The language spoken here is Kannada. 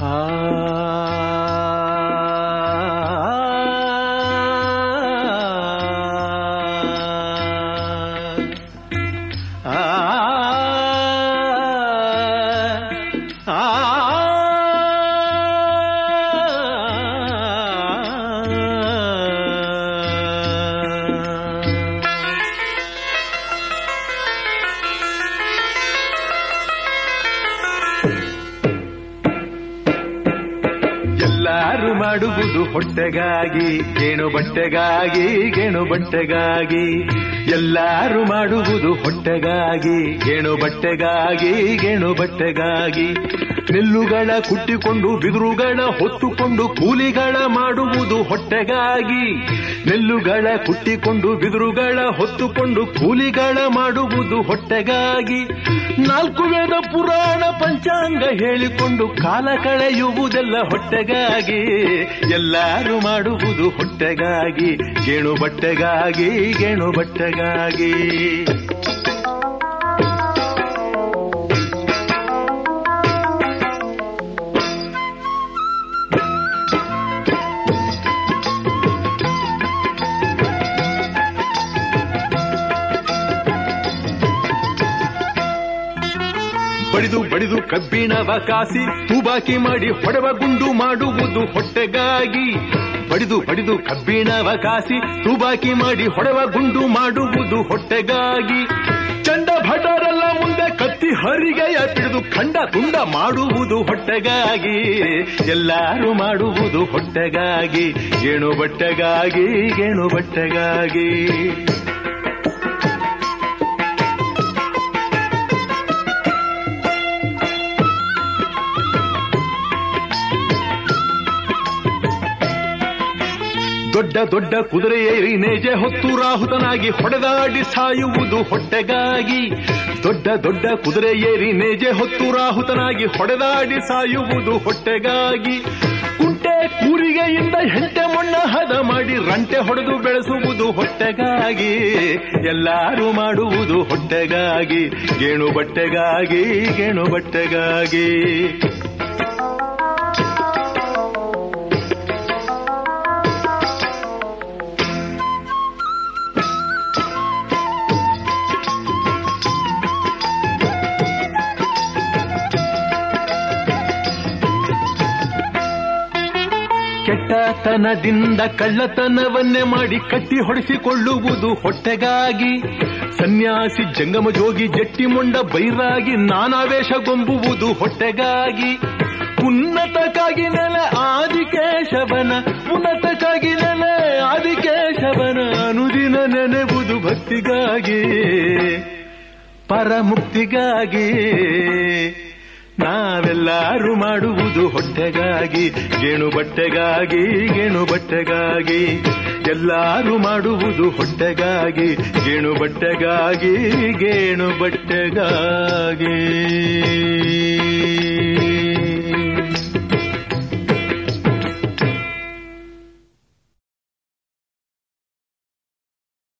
Ah. ಎಲ್ಲಾರು ಮಾಡುವುದು ಹೊಟ್ಟೆಗಾಗಿ, ಗೇಣು ಬಟ್ಟೆಗಾಗಿ ಗೇಣು ಬಟ್ಟೆಗಾಗಿ. ಎಲ್ಲಾರು ಮಾಡುವುದು ಹೊಟ್ಟೆಗಾಗಿ, ಗೇಣು ಬಟ್ಟೆಗಾಗಿ ಗೇಣು ಬಟ್ಟೆಗಾಗಿ. ನೆಲ್ಲುಗಳ ಕುಟ್ಟಿಕೊಂಡು ಬಿದುರುಗಳ ಹೊತ್ತುಕೊಂಡು, ಕೂಲಿಗಳ ಮಾಡುವುದು ಹೊಟ್ಟೆಗಾಗಿ. ನೆಲ್ಲುಗಳ ಕುಟ್ಟಿಕೊಂಡು ಬಿದುರುಗಳ ಹೊತ್ತುಕೊಂಡು, ಕೂಲಿಗಳ ಮಾಡುವುದು ಹೊಟ್ಟೆಗಾಗಿ. ನಾಲ್ಕು ವೇದ ಪುರಾಣ ಪಂಚಾಂಗ ಹೇಳಿಕೊಂಡು, ಕಾಲ ಕಳೆಯುವುದೆಲ್ಲ ಹೊಟ್ಟೆಗಾಗಿ ಎಲ್ಲಾರು ಮಾಡುವುದು ಹೊಟ್ಟೆಗಾಗಿ ಗೇಣು ಬಟ್ಟೆಗಾಗಿ ಗೇಣು ಬಟ್ಟೆಗಾಗಿ. ಬಡಿದು ಬಡಿದು ಕಬ್ಬಿಣವ ಕಾಸಿ, ತೂಬಾಕಿ ಮಾಡಿ ಹೊಡೆವ ಗುಂಡು ಮಾಡುವುದು ಹೊಟ್ಟೆಗಾಗಿ. ಬಡಿದು ಬಡಿದು ಕಬ್ಬಿಣವ ಕಾಸಿ, ತೂಬಾಕಿ ಮಾಡಿ ಹೊಡೆವ ಗುಂಡು ಮಾಡುವುದು ಹೊಟ್ಟೆಗಾಗಿ. ಚಂಡ ಭಟರೆಲ್ಲ ಮುಂದೆ ಕತ್ತಿ ಹರಿಗೆಯ ಹಿಡಿದು ಖಂಡ ತುಂಡ ಮಾಡುವುದು ಹೊಟ್ಟೆಗಾಗಿ. ಎಲ್ಲರೂ ಮಾಡುವುದು ಹೊಟ್ಟೆಗಾಗಿ ಗೇಣು ಬಟ್ಟೆಗಾಗಿ ಗೇಣು ಬಟ್ಟೆಗಾಗಿ. ದೊಡ್ಡ ದೊಡ್ಡ ಕುದುರೆಯೇರಿ ನೇಜೆ ಹೊತ್ತು ರಾಹುತನಾಗಿ ಹೊಡೆದಾಡಿ ಸಾಯುವುದು ಹೊಟ್ಟೆಗಾಗಿ. ದೊಡ್ಡ ದೊಡ್ಡ ಕುದುರೆಯೇರಿ ನೇಜೆ ಹೊತ್ತು ರಾಹುತನಾಗಿ ಹೊಡೆದಾಡಿ ಸಾಯುವುದು ಹೊಟ್ಟೆಗಾಗಿ. ಕುಂಟೆ ಕೂರಿಗೆಯಿಂದ ಹೆಂಟೆ ಮಣ್ಣ ಹದ ಮಾಡಿ ರಂಟೆ ಹೊಡೆದು ಬೆಳೆಸುವುದು ಹೊಟ್ಟೆಗಾಗಿ. ಎಲ್ಲಾರು ಮಾಡುವುದು ಹೊಟ್ಟೆಗಾಗಿ. ಗೇಣು ಬಟ್ಟೆಗಾಗಿ ಗೇಣು ಬಟ್ಟೆಗಾಗಿ. ಕೆಟ್ಟತನದಿಂದ ಕಳ್ಳತನವನ್ನೇ ಮಾಡಿ ಕಟ್ಟಿ ಹೊಡೆಸಿಕೊಳ್ಳುವುದು ಹೊಟ್ಟೆಗಾಗಿ. ಸನ್ಯಾಸಿ ಜಂಗಮ ಜೋಗಿ ಜಟ್ಟಿ ಮುಂಡ ಬೈರಾಗಿ ನಾನಾವೇಶಗೊಂಬುವುದು ಹೊಟ್ಟೆಗಾಗಿ. ಉನ್ನತಕ್ಕಾಗಿ ನೆಲ ಆದಿಕೇಶವನ, ಉನ್ನತಕ್ಕಾಗಿ ನೆಲ ಆದಿಕೇಶವನ ಅನುದಿನ ನೆನೆಬುದು ಭಕ್ತಿಗಾಗಿ, ಪರಮುಕ್ತಿಗಾಗಿ. ನಾವೆಲ್ಲರೂ ಮಾಡುವುದು ಹೊಟ್ಟೆಗಾಗಿ ಗೇಣು ಬಟ್ಟೆಗಾಗಿ ಗೇಣು ಬಟ್ಟೆಗಾಗಿ ಎಲ್ಲಾರು ಮಾಡುವುದು ಹೊಟ್ಟೆಗಾಗಿ ಗೇಣು ಬಟ್ಟೆಗಾಗಿ ಗೇಣು ಬಟ್ಟೆಗಾಗಿ